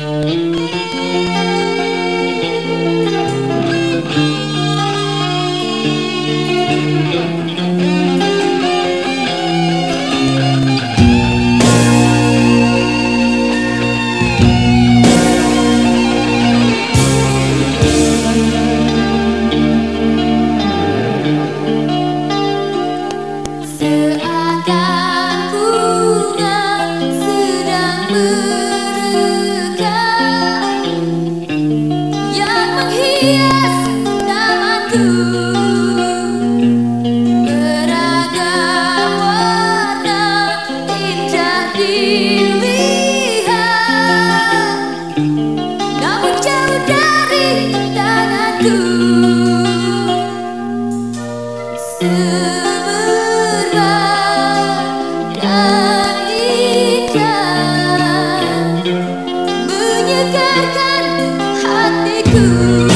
Música Ooh.